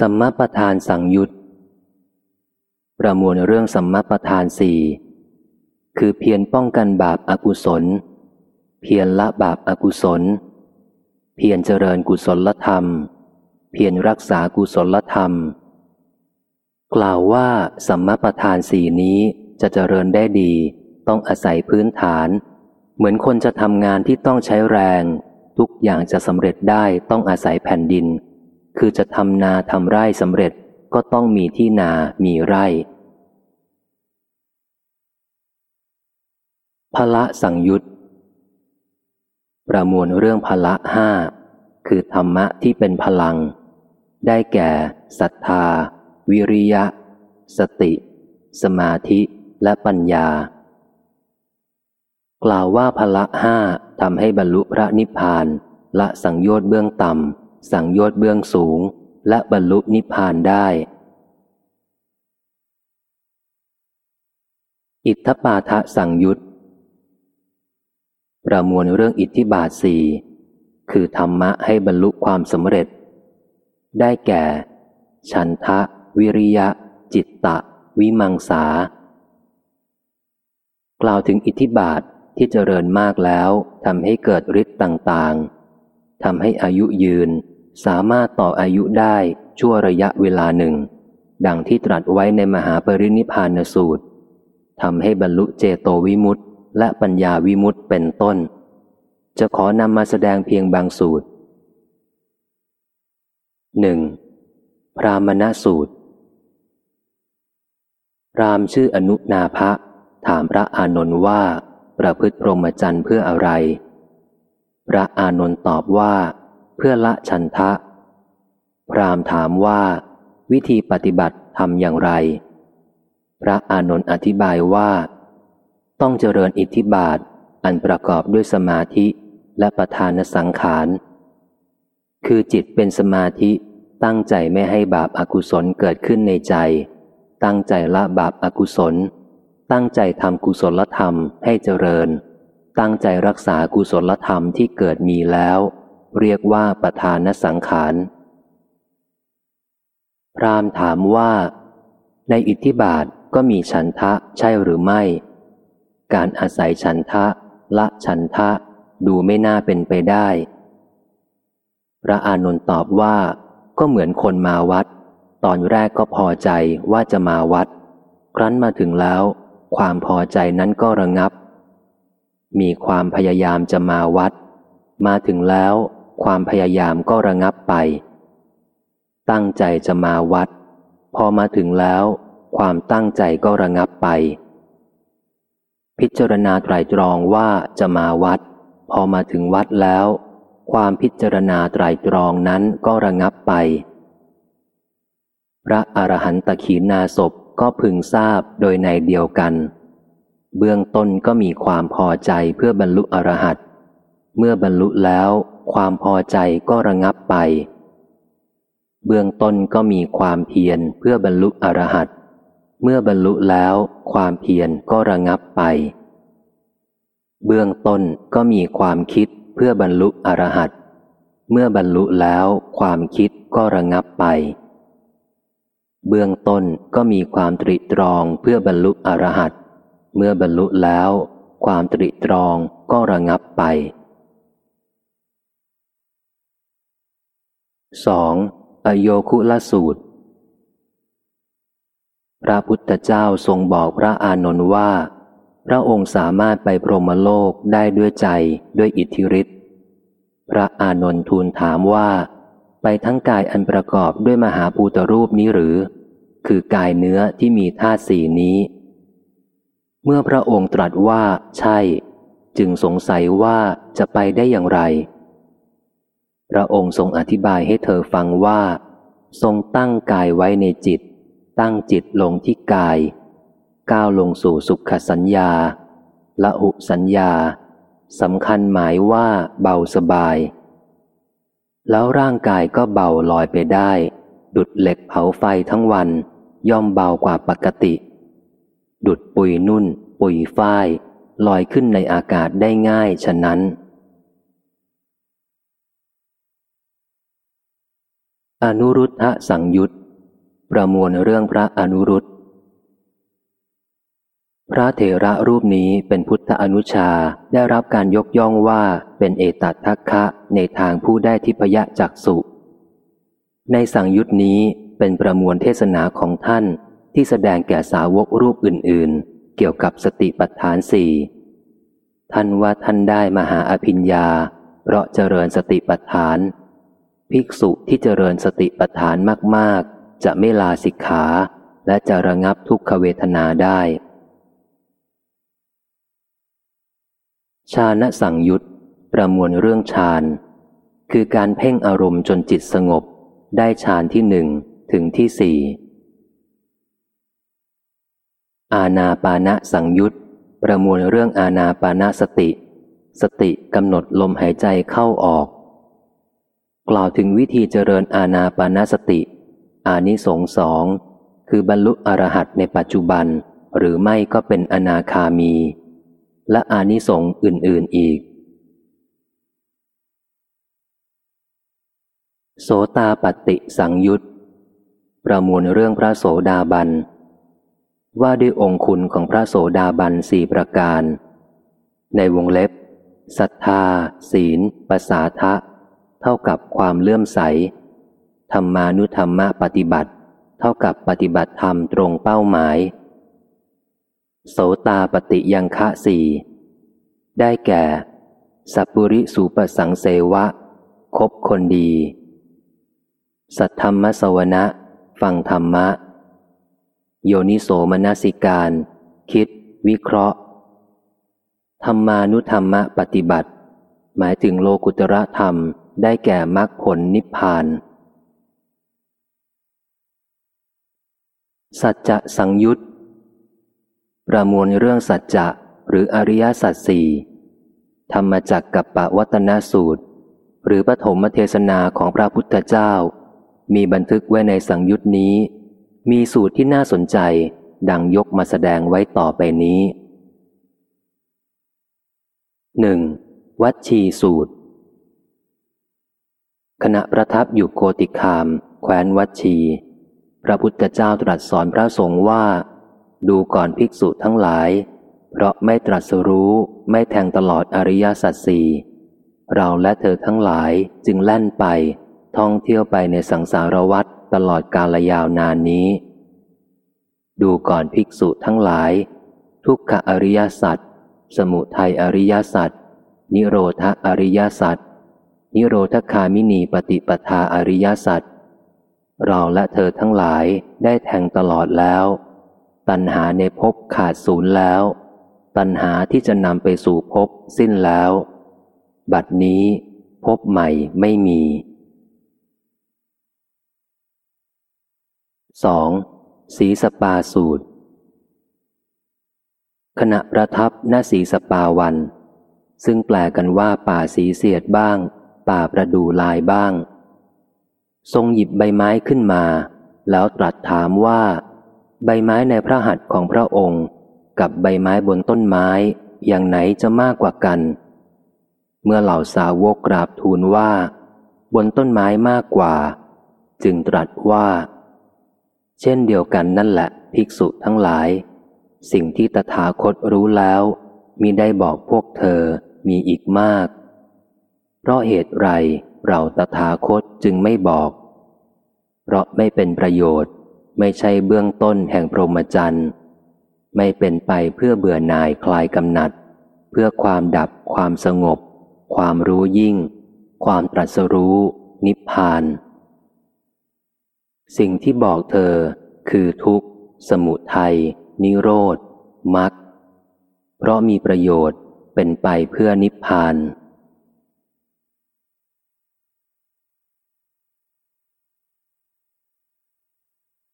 สัมมาประธานสังยุตประมวลเรื่องสัมมาประธานสี่คือเพียรป้องกันบาปอากุศล เพียรละบาปอากุศล เพียรเจริญกุศลธรรม เพียรรักษากุศลธรรม กล่าวว่าสัมมาประธานสี่นี้จะเจริญได้ดี ต้องอาศัยพื้นฐาน เหมือนคนจะทำงานที่ต้องใช้แรง ทุกอย่างจะสำเร็จได้ต้องอาศัยแผ่นดิน คือจะทำนาทำไร่สำเร็จก็ต้องมีที่นา มีไร่ พละสังยุตประมวลเรื่องพละห้าคือธรรมะที่เป็นพลัง ได้แก่ศรัทธา วิริยะ สติ สมาธิและปัญญา กล่าวว่าพละห้าทำให้บรรลุพระนิพพาน ละสังโยชน์เบื้องต่ำ สังโยชน์เบื้องสูง และบรรลุนิพพานได้ อิทธปาทะสังยุตประมวลเรื่องอิทธิบาทสี่คือธรรมะให้บรรลุความสำเร็จ ได้แก่ ฉันทะ วิริยะ จิตตะ วิมังสา กล่าวถึงอิทธิบาทที่เจริญมากแล้วทำให้เกิดฤทธิ์ต่างๆทำให้อายุยืน สามารถต่ออายุได้ชั่วระยะเวลาหนึ่ง ดังที่ตรัสไว้ในมหาปรินิพานสูตรทำให้บรรลุเจโตวิมุตต์และปัญญาวิมุตต์เป็นต้น จะขอนำมาแสดงเพียงบางสูตรหนึ่งพรามณสูตรรามชื่ออนุนาภะถามพระอานนท์ว่า ประพฤติพรหมจรรย์เพื่ออะไร พระอานนท์ตอบว่า เพื่อละฉันทะ พรามถามว่า วิธีปฏิบัติทำอย่างไร พระอานนท์อธิบายว่า ต้องเจริญอิทธิบาทอันประกอบด้วยสมาธิและประธานสังขาร คือจิตเป็นสมาธิตั้งใจไม่ให้บาปอากุศลเกิดขึ้นในใจ ตั้งใจละบาปอากุศล ตั้งใจทำกุศลธรรมให้เจริญ ตั้งใจรักษากุศลธรรมที่เกิดมีแล้ว เรียกว่าประธานสังขาร พรามถามว่า ในอิทธิบาทก็มีฉันทะใช่หรือไม่ การอาศัยฉันทะ ละฉันทะ ดูไม่น่าเป็นไปได้ พระอานนท์ตอบว่าก็เหมือนคนมาวัด ตอนแรกก็พอใจว่าจะมาวัด ครั้นมาถึงแล้ว ความพอใจนั้นก็ระงับ มีความพยายามจะมาวัด มาถึงแล้ว ความพยายามก็ระงับไป ตั้งใจจะมาวัด พอมาถึงแล้ว ความตั้งใจก็ระงับไป พิจารณาไตรตรองว่าจะมาวัด พอมาถึงวัดแล้ว ความพิจารณาไตรตรองนั้นก็ระงับไป พระอรหันตขีนาศพก็พึงทราบโดยในเดียวกัน เบื้องต้นก็มีความพอใจเพื่อบรรลุอรหัต เมื่อบรรลุแล้วความพอใจก็ระงับไป เบื้องต้นก็มีความเพียรเพื่อบรรลุอรหัตเมื่อบรรลุแล้วความเพียรก็ระงับไป เบื้องต้นก็มีความคิดเพื่อบรรลุอรหัตเมื่อบรรลุแล้วความคิดก็ระงับไป เบื้องต้นก็มีความตริตรองเพื่อบรรลุอรหัตเมื่อบรรลุแล้ว ความตริตรองก็ระงับไป สองอโยคุลสูตร พระพุทธเจ้าทรงบอกพระอานนท์ว่า พระองค์สามารถไปพรหมโลกได้ด้วยใจด้วยอิทธิฤทธิ์พระอานนท์ทูลถามว่า ไปทั้งกายอันประกอบด้วยมหาภูตรูปนี้หรือ คือกายเนื้อที่มีธาตุสีนี้ เมื่อพระองค์ตรัสว่าใช่ จึงสงสัยว่าจะไปได้อย่างไร พระองค์ทรงอธิบายให้เธอฟังว่า ทรงตั้งกายไว้ในจิต ตั้งจิตลงที่กาย ก้าวลงสู่สุขสัญญา ละหุสัญญาสำคัญหมายว่าเบาสบาย แล้วร่างกายก็เบาลอยไปได้ ดุดเหล็กเผาไฟทั้งวัน ย่อมเบากว่าปกติ ดุดปุยนุ่น ปุยฝ้าย ลอยขึ้นในอากาศได้ง่ายฉะนั้น อนุรุทธสังยุตประมวลเรื่องพระอนุรุตพระเถระรูปนี้เป็นพุทธอนุชาได้รับการยกย่องว่าเป็นเอตัทัคคะในทางผู้ได้ทิพยจักสุในสังยุตนี้เป็นประมวลเทศนาของท่านที่แสดงแก่สาวกรูปอื่นๆ เกี่ยวกับสติปัฏฐานสี่ท่านว่าท่านได้มหาอภิญญา เพราะเจริญสติปัฏฐาน ภิกษุที่เจริญสติปัฏฐานมาก ๆ จะไม่ลาสิกขา และจะระงับทุกขเวทนาได้ ชาณสังยุตประมวลเรื่องฌานคือการเพ่งอารมณ์จนจิตสงบ ได้ฌานที่หนึ่งถึงที่สี่อาณาปานะสังยุตประมวลเรื่องอาณาปานะสติ สติกำหนดลมหายใจเข้าออก กล่าวถึงวิธีเจริญอาณาปานาสติ อานิสงสอง คือบรรลุอรหัตในปัจจุบัน หรือไม่ก็เป็นอนาคามี และอานิสงส์อื่น ๆอีก โสตาปฏิสังยุตประมวลเรื่องพระโสดาบัน ว่าด้วยองคุณของพระโสดาบันสี่ประการ ในวงเล็บศรัทธา ศีลภาษาทะ เท่ากับความเลื่อมใส ธรรมานุธรรมะปฏิบัติ เท่ากับปฏิบัติธรรมตรงเป้าหมาย โสตาปฏิยังคะสี่ได้แก่ สัพปุริสูปสังเสวะ คบคนดี สัทธรรมสวนะ ฟังธรรมะ โยนิโสมนสิการ คิด วิเคราะห์ ธรรมานุธรรมะปฏิบัติ หมายถึงโลกุตระธรรม ได้แก่มรรคผลนิพพาน สัจจะสังยุตประมวลเรื่องสัจจะหรืออริยสัจสี่ธรรมจักกับปวัตนสูตร หรือปฐมเทศนาของพระพุทธเจ้า มีบันทึกไว้ในสังยุตนี้ มีสูตรที่น่าสนใจดังยกมาแสดงไว้ต่อไปนี้หนึ่งวัดชีสูตร ขณะประทับอยู่โกติคาม แคว้นวัชี พระพุทธเจ้าตรัสสอนพระสงฆ์ว่า ดูก่อนภิกษุทั้งหลาย เพราะไม่ตรัสรู้ไม่แทงตลอดอริยสัจสี่เราและเธอทั้งหลายจึงแล่นไป ท่องเที่ยวไปในสังสารวัฏตลอดกาลยาวนานนี้ ดูก่อนภิกษุทั้งหลาย ทุกขอริยสัจสมุทัยอริยสัจนิโรธอริยสัจ นิโรธคามินีปฏิปทาอริยสัจเราและเธอทั้งหลายได้แทงตลอดแล้ว ตัณหาในภพขาดศูนย์แล้ว ตัณหาที่จะนำไปสู่ภพสิ้นแล้ว บัดนี้ภพใหม่ไม่มีสองสีสปาสูตร ขณะประทับหน้าสีสปาวัน ซึ่งแปลกันว่าป่าสีเสียดบ้าง ป่าประดูลายบ้าง ทรงหยิบใบไม้ขึ้นมา แล้วตรัสถามว่า ใบไม้ในพระหัตถ์ของพระองค์ กับใบไม้บนต้นไม้อย่างไหนจะมากกว่ากัน เมื่อเหล่าสาวกกราบทูลว่า บนต้นไม้มากกว่า จึงตรัสว่า เช่นเดียวกันนั่นแหละภิกษุทั้งหลาย สิ่งที่ตถาคตรู้แล้วมีได้บอกพวกเธอมีอีกมาก เพราะเหตุไรเราตถาคตจึงไม่บอก เพราะไม่เป็นประโยชน์ไม่ใช่เบื้องต้นแห่งพรหมจรรย์ไม่เป็นไปเพื่อเบื่อหน่ายคลายกำหนัด เพื่อความดับความสงบ ความรู้ยิ่ง ความตรัสรู้ นิพพาน สิ่งที่บอกเธอ คือทุกข์ สมุทัย นิโรธมรรคเพราะมีประโยชน์เป็นไปเพื่อนิพพาน